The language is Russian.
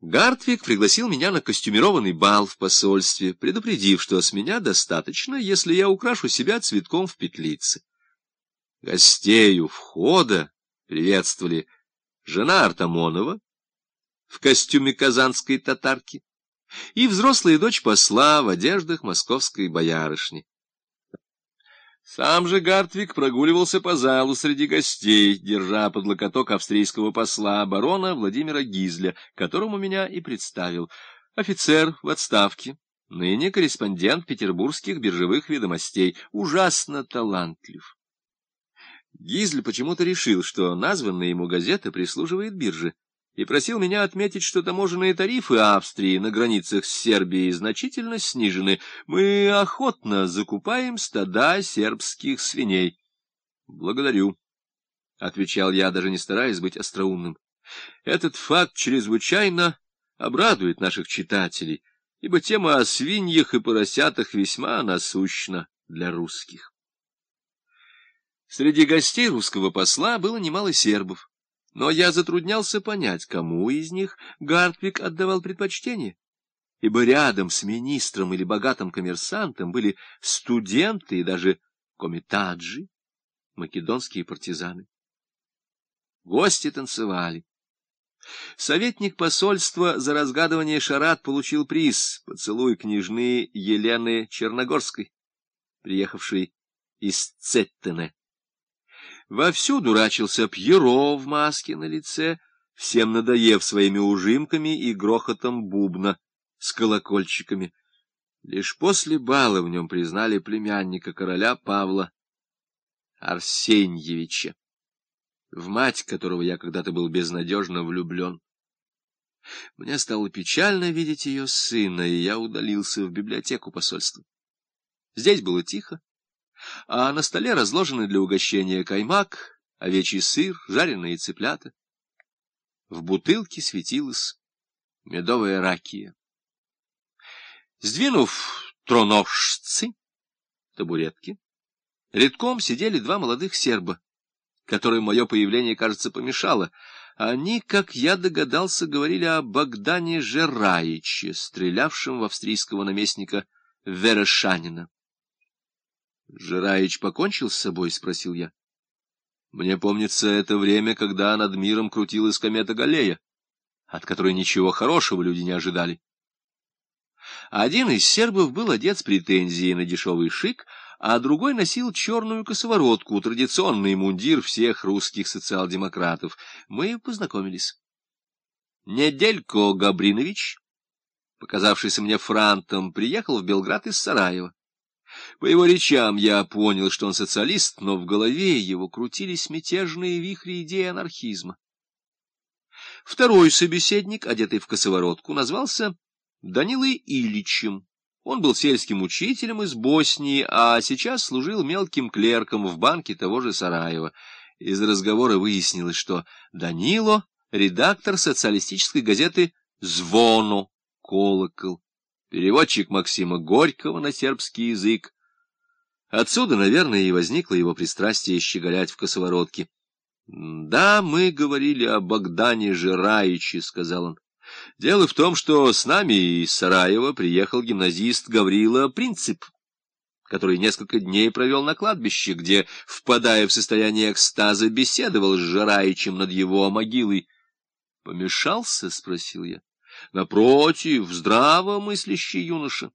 Гартвик пригласил меня на костюмированный бал в посольстве, предупредив, что с меня достаточно, если я украшу себя цветком в петлице. Гостей у входа приветствовали жена Артамонова в костюме казанской татарки и взрослая дочь посла в одеждах московской боярышни. Сам же Гартвик прогуливался по залу среди гостей, держа под локоток австрийского посла барона Владимира Гизля, которому меня и представил. Офицер в отставке, ныне корреспондент петербургских биржевых ведомостей, ужасно талантлив. Гизль почему-то решил, что названная ему газета прислуживает бирже и просил меня отметить, что таможенные тарифы Австрии на границах с Сербией значительно снижены. Мы охотно закупаем стада сербских свиней. — Благодарю, — отвечал я, даже не стараясь быть остроумным. Этот факт чрезвычайно обрадует наших читателей, ибо тема о свиньях и поросятах весьма насущна для русских. Среди гостей русского посла было немало сербов. Но я затруднялся понять, кому из них Гартвик отдавал предпочтение, ибо рядом с министром или богатым коммерсантом были студенты и даже комитаджи, македонские партизаны. Гости танцевали. Советник посольства за разгадывание шарат получил приз поцелуй княжны Елены Черногорской, приехавшей из Цеттене. Вовсю дурачился Пьеро в маске на лице, всем надоев своими ужимками и грохотом бубна с колокольчиками. Лишь после бала в нем признали племянника короля Павла Арсеньевича, в мать которого я когда-то был безнадежно влюблен. Мне стало печально видеть ее сына, и я удалился в библиотеку посольства. Здесь было тихо а на столе разложены для угощения каймак, овечий сыр, жареные цыплята. В бутылке светилась медовая ракия. Сдвинув троножцы, табуретки, редком сидели два молодых серба, которым мое появление, кажется, помешало. Они, как я догадался, говорили о Богдане Жераиче, стрелявшем в австрийского наместника Верешанина. — Жираич покончил с собой? — спросил я. Мне помнится это время, когда над миром крутилась комета Галлея, от которой ничего хорошего люди не ожидали. Один из сербов был одет с претензией на дешевый шик, а другой носил черную косоворотку, традиционный мундир всех русских социал-демократов. Мы познакомились. Неделько Габринович, показавшийся мне франтом, приехал в Белград из Сараева. По его речам я понял, что он социалист, но в голове его крутились мятежные вихри идеи анархизма. Второй собеседник, одетый в косоворотку, назвался Данилой Ильичем. Он был сельским учителем из Боснии, а сейчас служил мелким клерком в банке того же Сараева. Из разговора выяснилось, что Данило — редактор социалистической газеты «Звоно» — «Колокол» переводчик Максима Горького на сербский язык. Отсюда, наверное, и возникло его пристрастие щеголять в косоворотке. — Да, мы говорили о Богдане Жираиче, — сказал он. — Дело в том, что с нами из Сараева приехал гимназист Гаврила Принцип, который несколько дней провел на кладбище, где, впадая в состояние экстаза, беседовал с Жираичем над его могилой. — Помешался? — спросил я. Напротив, здравомыслящий юноша.